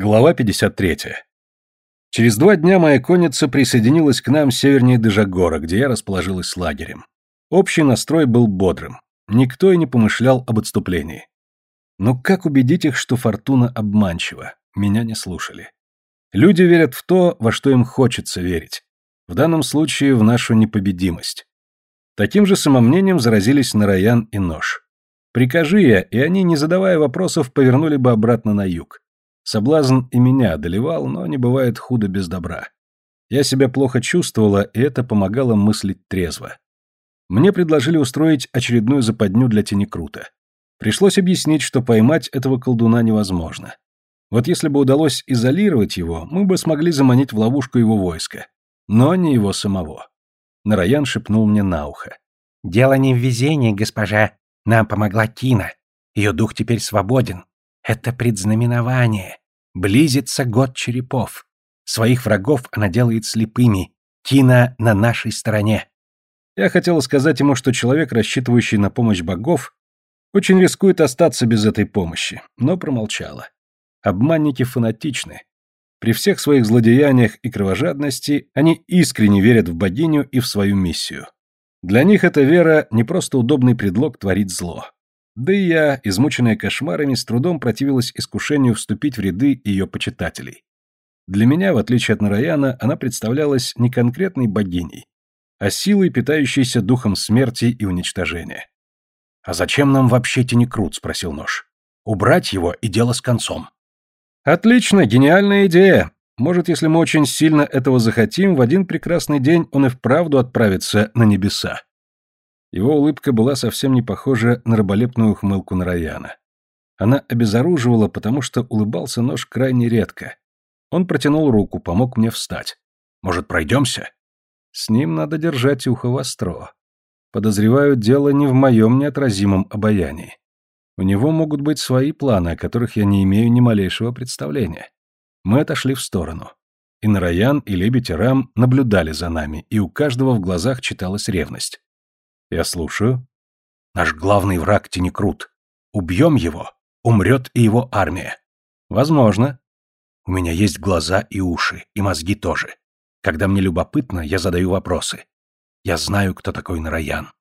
Глава 53. Через два дня моя конница присоединилась к нам севернее Дежагора, где я расположилась с лагерем. Общий настрой был бодрым. Никто и не помышлял об отступлении. Но как убедить их, что фортуна обманчива? Меня не слушали. Люди верят в то, во что им хочется верить. В данном случае в нашу непобедимость. Таким же самомнением заразились Нараян и Нож. Прикажи я, и они, не задавая вопросов, повернули бы обратно на юг. Соблазн и меня одолевал, но не бывает худо без добра. Я себя плохо чувствовала, и это помогало мыслить трезво. Мне предложили устроить очередную западню для Тенекрута. Пришлось объяснить, что поймать этого колдуна невозможно. Вот если бы удалось изолировать его, мы бы смогли заманить в ловушку его войска. Но не его самого. Нараян шепнул мне на ухо. «Дело не в везении, госпожа. Нам помогла Кина. Ее дух теперь свободен. Это предзнаменование. Близится год черепов. Своих врагов она делает слепыми. Тина на нашей стороне. Я хотел сказать ему, что человек, рассчитывающий на помощь богов, очень рискует остаться без этой помощи, но промолчала. Обманники фанатичны. При всех своих злодеяниях и кровожадности они искренне верят в богиню и в свою миссию. Для них эта вера не просто удобный предлог творить зло. Да и я, измученная кошмарами, с трудом противилась искушению вступить в ряды ее почитателей. Для меня, в отличие от Нараяна, она представлялась не конкретной богиней, а силой, питающейся духом смерти и уничтожения. «А зачем нам вообще Тенекрут?» — спросил Нож. «Убрать его и дело с концом». «Отлично, гениальная идея. Может, если мы очень сильно этого захотим, в один прекрасный день он и вправду отправится на небеса». Его улыбка была совсем не похожа на раболепную ухмылку Нараяна. Она обезоруживала, потому что улыбался нож крайне редко. Он протянул руку, помог мне встать. «Может, пройдемся?» С ним надо держать ухо востро. Подозреваю, дело не в моем неотразимом обаянии. У него могут быть свои планы, о которых я не имею ни малейшего представления. Мы отошли в сторону. И Нараян, и Лебедь, и Рам наблюдали за нами, и у каждого в глазах читалась ревность. Я слушаю. Наш главный враг Тенекрут. Убьем его, умрет и его армия. Возможно. У меня есть глаза и уши, и мозги тоже. Когда мне любопытно, я задаю вопросы. Я знаю, кто такой Нараян.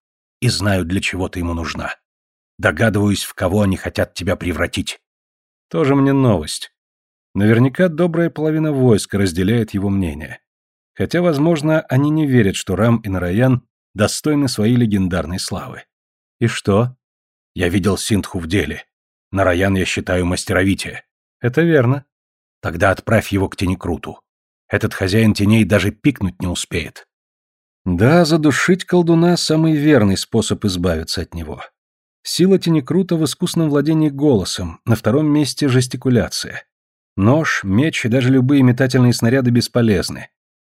И знаю, для чего ты ему нужна. Догадываюсь, в кого они хотят тебя превратить. Тоже мне новость. Наверняка добрая половина войска разделяет его мнение. Хотя, возможно, они не верят, что Рам и Нараян достойны своей легендарной славы. И что? Я видел Синтху в деле. Нараян я считаю мастеровитие. Это верно. Тогда отправь его к Тенекруту. Этот хозяин теней даже пикнуть не успеет. Да, задушить колдуна — самый верный способ избавиться от него. Сила Тенекрута в искусном владении голосом, на втором месте — жестикуляция. Нож, меч и даже любые метательные снаряды бесполезны.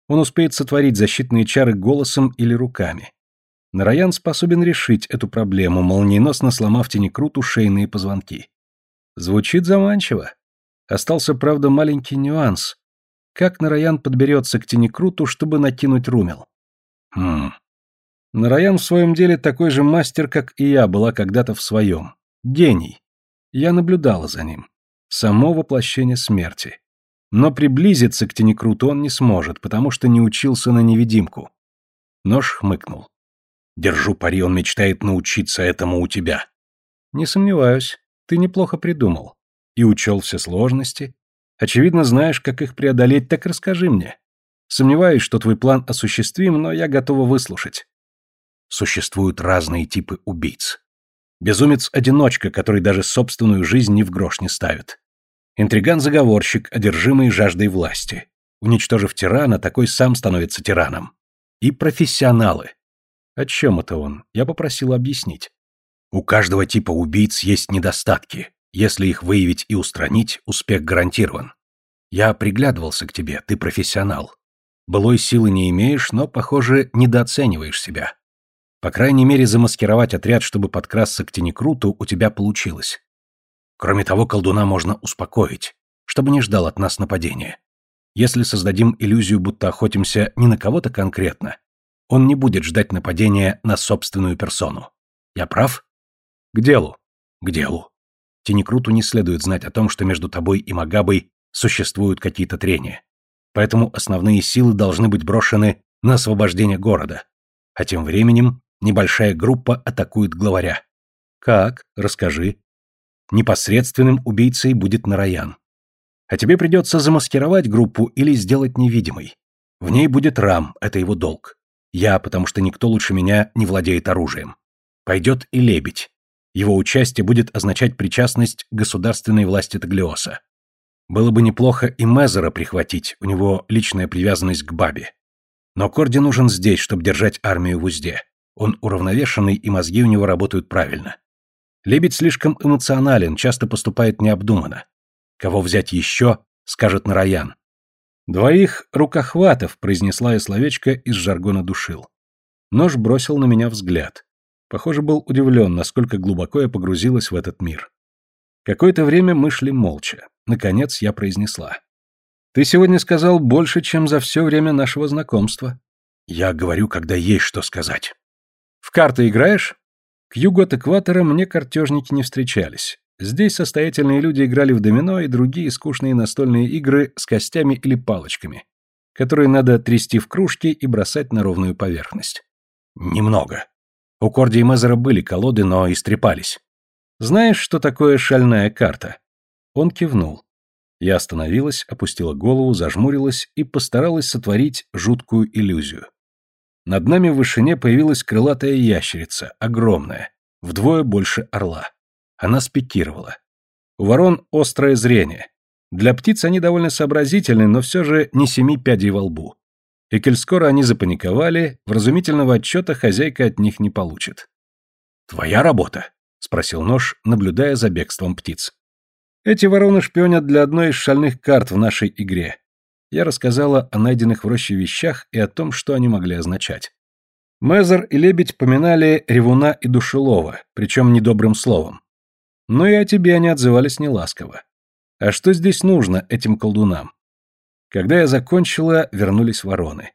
Он успеет сотворить защитные чары голосом или руками. Нараян способен решить эту проблему, молниеносно сломав тенекруту шейные позвонки. Звучит заманчиво. Остался, правда, маленький нюанс. Как Нараян подберется к тенекруту, чтобы накинуть румел? Хм. Нараян в своем деле такой же мастер, как и я была когда-то в своем. Гений. Я наблюдала за ним. Само воплощение смерти. Но приблизиться к тенекруту он не сможет, потому что не учился на невидимку. Нож хмыкнул. Держу пари, он мечтает научиться этому у тебя. Не сомневаюсь. Ты неплохо придумал. И учел все сложности. Очевидно, знаешь, как их преодолеть, так расскажи мне. Сомневаюсь, что твой план осуществим, но я готова выслушать. Существуют разные типы убийц. Безумец-одиночка, который даже собственную жизнь ни в грош не ставит. Интриган-заговорщик, одержимый жаждой власти. Уничтожив тирана, такой сам становится тираном. И профессионалы, о чем это он? Я попросил объяснить. У каждого типа убийц есть недостатки. Если их выявить и устранить, успех гарантирован. Я приглядывался к тебе, ты профессионал. Былой силы не имеешь, но, похоже, недооцениваешь себя. По крайней мере, замаскировать отряд, чтобы подкрасться к Тенекруту, у тебя получилось. Кроме того, колдуна можно успокоить, чтобы не ждал от нас нападения. Если создадим иллюзию, будто охотимся не на кого-то конкретно, он не будет ждать нападения на собственную персону. Я прав? К делу. К делу. Тинекруту не следует знать о том, что между тобой и Магабой существуют какие-то трения. Поэтому основные силы должны быть брошены на освобождение города. А тем временем небольшая группа атакует главаря. Как? Расскажи. Непосредственным убийцей будет Нараян. А тебе придется замаскировать группу или сделать невидимой. В ней будет Рам, это его долг. Я, потому что никто лучше меня не владеет оружием. Пойдет и Лебедь. Его участие будет означать причастность государственной власти Таглиоса. Было бы неплохо и Мезера прихватить, у него личная привязанность к бабе. Но Корди нужен здесь, чтобы держать армию в узде. Он уравновешенный, и мозги у него работают правильно. Лебедь слишком эмоционален, часто поступает необдуманно. Кого взять еще, скажет Нараян. «Двоих рукохватов», — произнесла я словечко из жаргона душил. Нож бросил на меня взгляд. Похоже, был удивлен, насколько глубоко я погрузилась в этот мир. Какое-то время мы шли молча. Наконец я произнесла. «Ты сегодня сказал больше, чем за все время нашего знакомства». «Я говорю, когда есть что сказать». «В карты играешь?» К югу от экватора мне картежники не встречались. Здесь состоятельные люди играли в домино и другие скучные настольные игры с костями или палочками, которые надо трясти в кружке и бросать на ровную поверхность. Немного. У Корди и Мезера были колоды, но истрепались. Знаешь, что такое шальная карта? Он кивнул. Я остановилась, опустила голову, зажмурилась и постаралась сотворить жуткую иллюзию. Над нами в вышине появилась крылатая ящерица, огромная, вдвое больше орла. Она спикировала. У ворон острое зрение. Для птиц они довольно сообразительны, но все же не семи пядей во лбу. И коль скоро они запаниковали, вразумительного отчета хозяйка от них не получит. «Твоя работа?» — спросил нож, наблюдая за бегством птиц. «Эти вороны шпионят для одной из шальных карт в нашей игре. Я рассказала о найденных в роще вещах и о том, что они могли означать. Мезер и Лебедь поминали Ревуна и Душелова, причем недобрым словом. Но и о тебе они отзывались неласково. А что здесь нужно этим колдунам? Когда я закончила, вернулись вороны.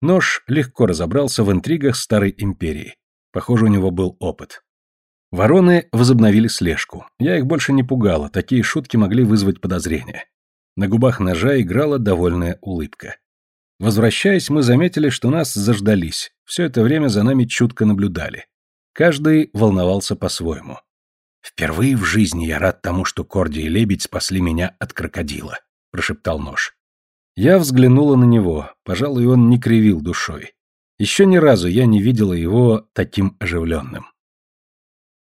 Нож легко разобрался в интригах старой империи. Похоже, у него был опыт. Вороны возобновили слежку. Я их больше не пугала, такие шутки могли вызвать подозрения. На губах ножа играла довольная улыбка. Возвращаясь, мы заметили, что нас заждались. Все это время за нами чутко наблюдали. Каждый волновался по-своему. «Впервые в жизни я рад тому, что Корди и Лебедь спасли меня от крокодила», — прошептал нож. Я взглянула на него, пожалуй, он не кривил душой. Еще ни разу я не видела его таким оживленным.